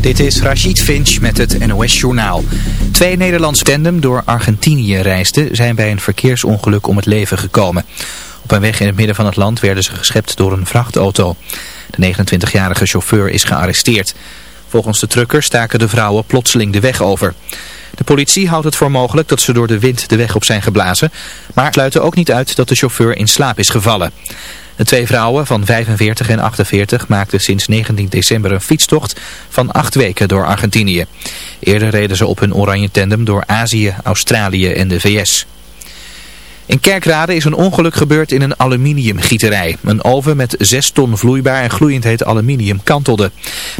Dit is Rachid Finch met het NOS-journaal. Twee Nederlandse tandem door Argentinië reisden zijn bij een verkeersongeluk om het leven gekomen. Op een weg in het midden van het land werden ze geschept door een vrachtauto. De 29-jarige chauffeur is gearresteerd. Volgens de trucker staken de vrouwen plotseling de weg over. De politie houdt het voor mogelijk dat ze door de wind de weg op zijn geblazen, maar sluiten ook niet uit dat de chauffeur in slaap is gevallen. De twee vrouwen van 45 en 48 maakten sinds 19 december een fietstocht van acht weken door Argentinië. Eerder reden ze op hun oranje tandem door Azië, Australië en de VS. In Kerkrade is een ongeluk gebeurd in een aluminiumgieterij. Een oven met 6 ton vloeibaar en gloeiend heet aluminium kantelde.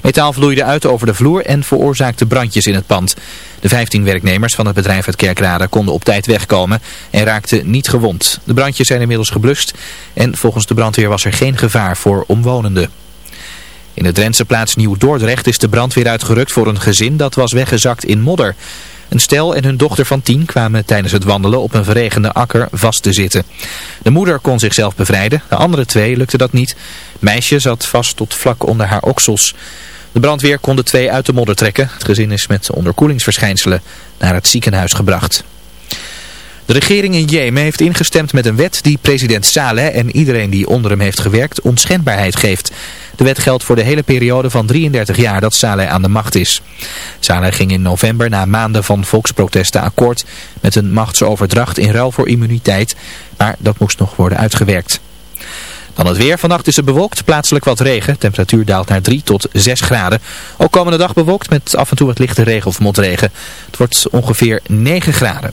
Metaal vloeide uit over de vloer en veroorzaakte brandjes in het pand. De 15 werknemers van het bedrijf uit Kerkrade konden op tijd wegkomen en raakten niet gewond. De brandjes zijn inmiddels geblust en volgens de brandweer was er geen gevaar voor omwonenden. In de Drentse plaats Nieuw-Dordrecht is de brandweer uitgerukt voor een gezin dat was weggezakt in modder. Een stel en hun dochter van tien kwamen tijdens het wandelen op een verregende akker vast te zitten. De moeder kon zichzelf bevrijden, de andere twee lukte dat niet. Meisje zat vast tot vlak onder haar oksels. De brandweer kon de twee uit de modder trekken. Het gezin is met onderkoelingsverschijnselen naar het ziekenhuis gebracht. De regering in Jemen heeft ingestemd met een wet die president Saleh en iedereen die onder hem heeft gewerkt onschendbaarheid geeft. De wet geldt voor de hele periode van 33 jaar dat Saleh aan de macht is. Saleh ging in november na maanden van volksprotesten akkoord met een machtsoverdracht in ruil voor immuniteit, maar dat moest nog worden uitgewerkt. Dan het weer. Vannacht is het bewolkt, plaatselijk wat regen. Temperatuur daalt naar 3 tot 6 graden. Ook komende dag bewolkt met af en toe wat lichte regen of motregen. Het wordt ongeveer 9 graden.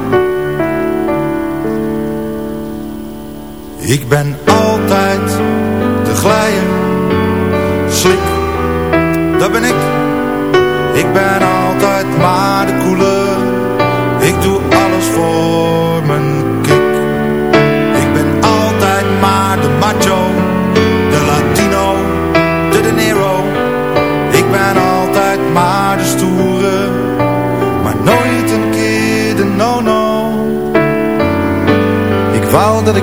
Ik ben altijd de glijer, slik, dat ben ik. Ik ben altijd maar de koele, ik doe alles voor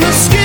the sky.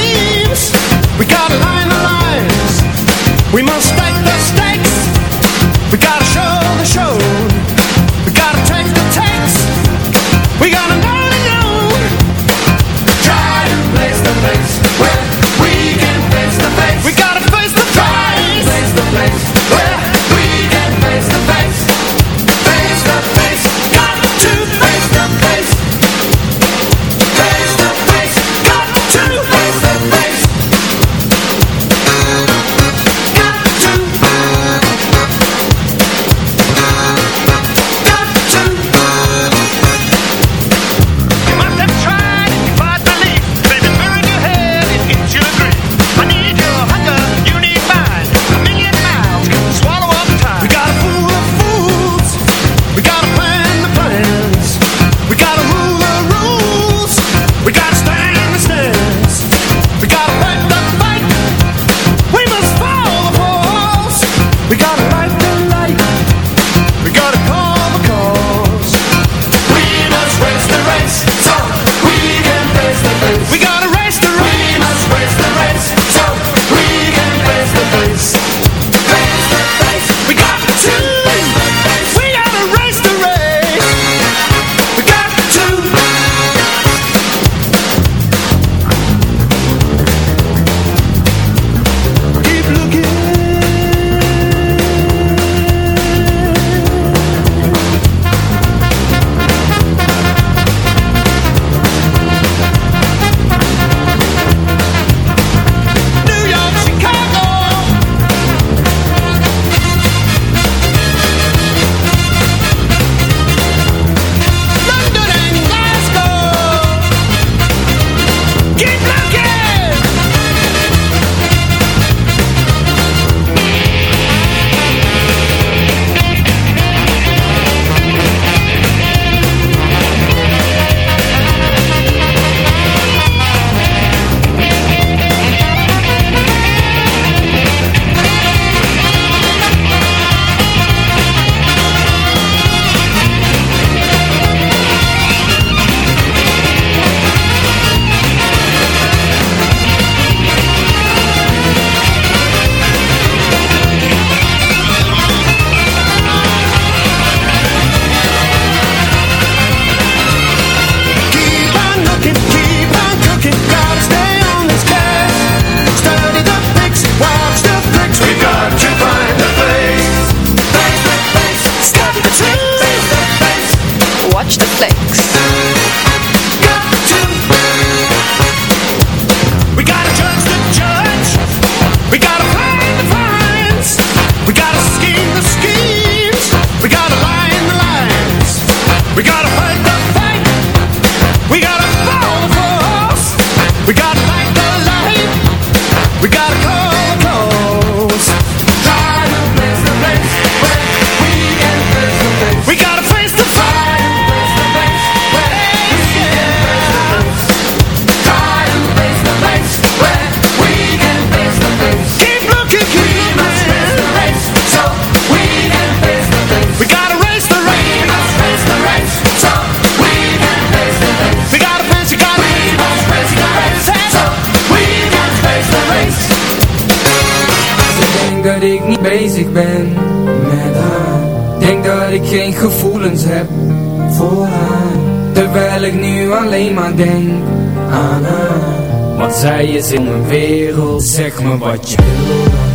Bezig ben met haar. Denk dat ik geen gevoelens heb voor haar. Terwijl ik nu alleen maar denk aan haar. Want zij is in mijn wereld Zeg me wat je wil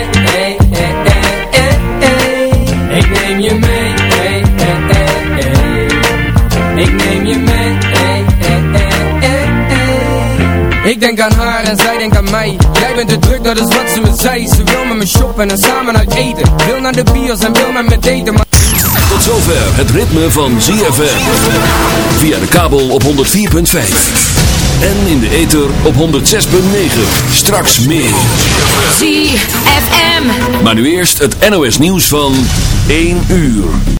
denk aan haar en zij denkt aan mij Jij bent te druk, dat is wat ze me zei Ze wil met me shoppen en samen uit eten Wil naar de bios en wil met me daten maar... Tot zover het ritme van ZFM. Via de kabel op 104.5. En in de ether op 106.9. Straks meer. ZFM. Maar nu eerst het NOS nieuws van 1 uur.